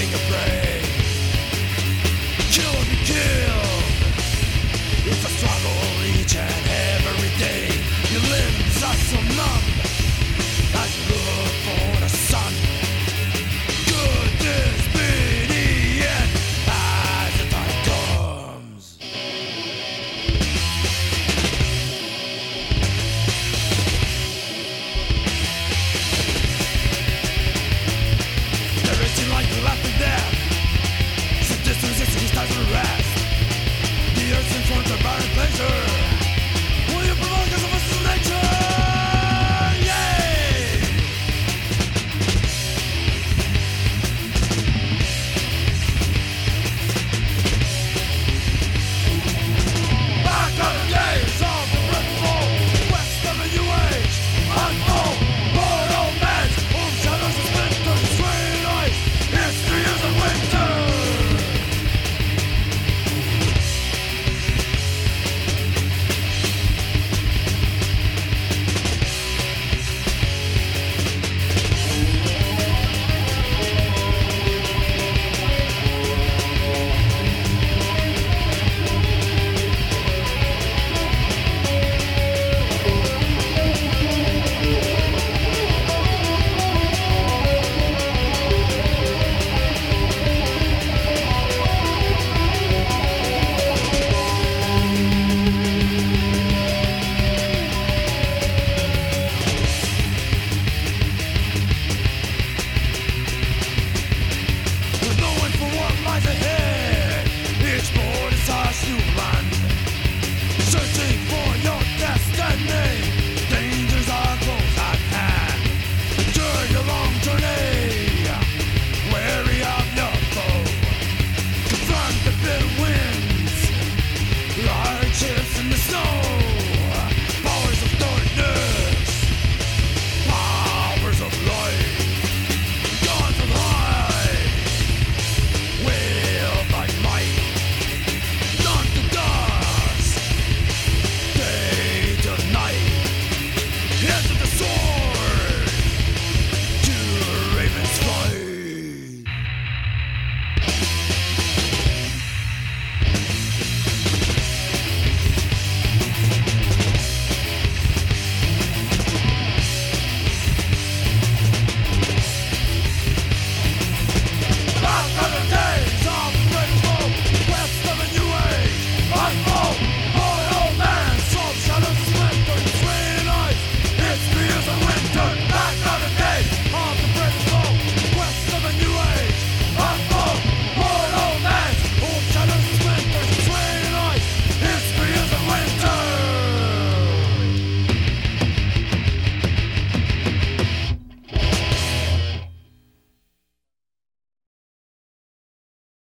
take a break. treasure.